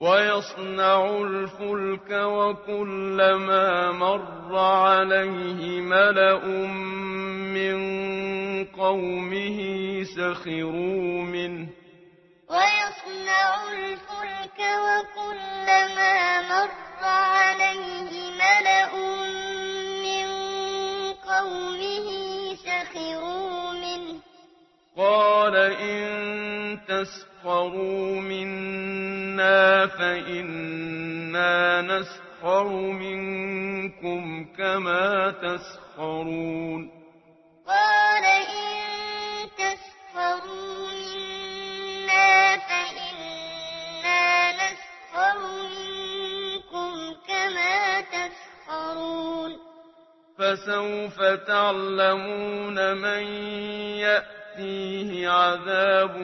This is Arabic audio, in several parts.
ويصنع الفلك وكلما مر عليه ملأ من قومه سخروا منه ويصنع الفلك وكلما مر عليه ملأ من قومه سخروا منه قال إن تسخروا منه منا فإنا نسخر منكم كما تسخرون قال إن تسخروا منا فإنا نسخر منكم كما تسخرون فسوف تعلمون من يأتيه عذاب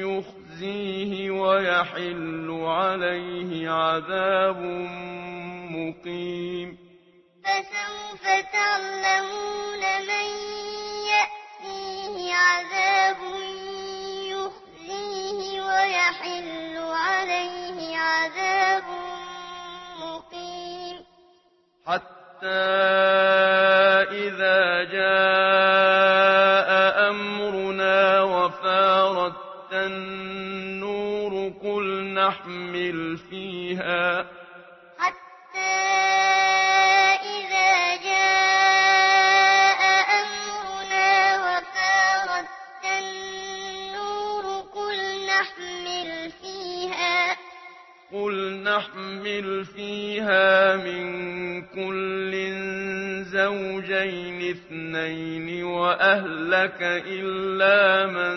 يخزيه يخزيه ويحل عليه عذاب مقيم. فسوف تعلمون من يأتيه عذاب يخزيه ويحل عليه عذاب مقيم. حتى إذا جاء أمرنا وفارت وقت النور قل نحمل فيها حتى إذا جاء أمرنا وفارت النور قل نحمل فيها قل نحمل فيها من كل زوجين اثنين وأهلك إلا من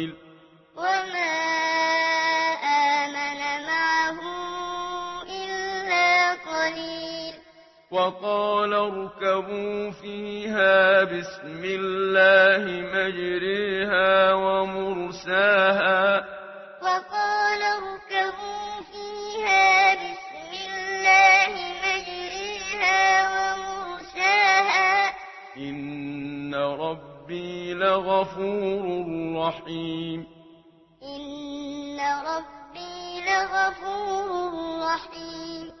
وقال اركبوا فيها بسم الله مجريها ومرساها. وقال اركبوا فيها بسم الله مجريها ومرساها. إن ربي لغفور رحيم. إن ربي لغفور رحيم.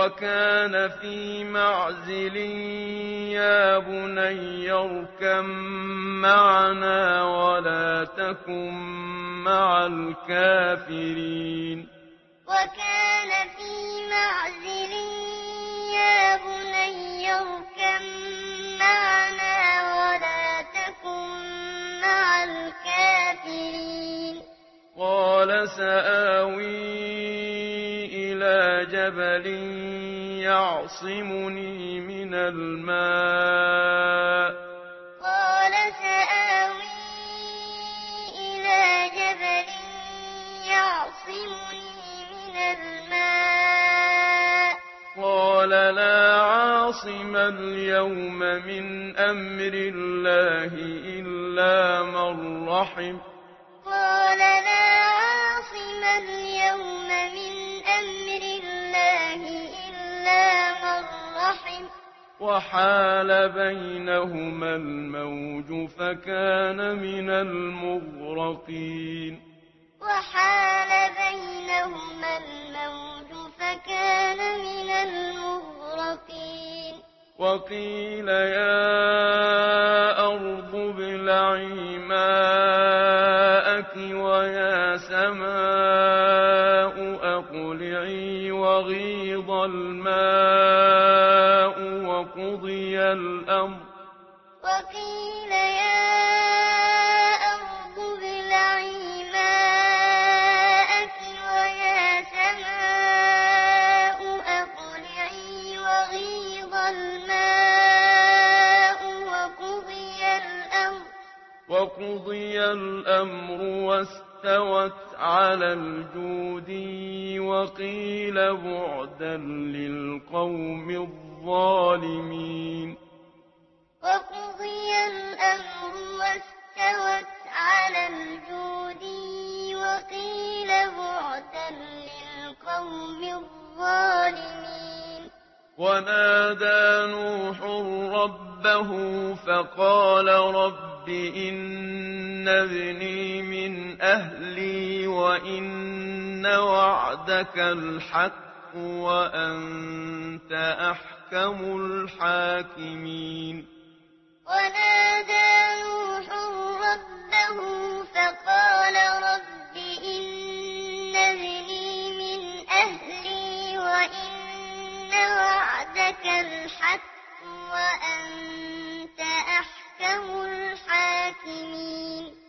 وكان في معزل يا بني اركم معنا ولا تكن مع الكافرين. وكان في معزل جبل يعصمني من الماء. قال سآوي إلى جبل يعصمني من الماء. قال لا عاصم اليوم من أمر الله إلا من رحم. قال لا عاصم اليوم وحال بينهما الموج فكان من المغرقين. وحال بينهما الموج فكان من المغرقين. وقيل يا أرض ابلعي ماءك ويا سماء أقلعي وغيض الماء. وقضي الأمر. وقيل يا أرض ابلعي ماءك ويا سماء أقلعي وغيض الماء وقضي الأمر. وقضي الأمر واستقر. استوت على الجود وقيل بعدا للقوم الظالمين. وقضي الأمر واستوت على الجود وقيل بعدا للقوم الظالمين. ونادى نوح ربه فقال رب إن ابني من أهلي وإن وعدك الحق وأنت أحكم الحاكمين. ونادى نوح ربه الحق وأنت أحكم الحاكمين.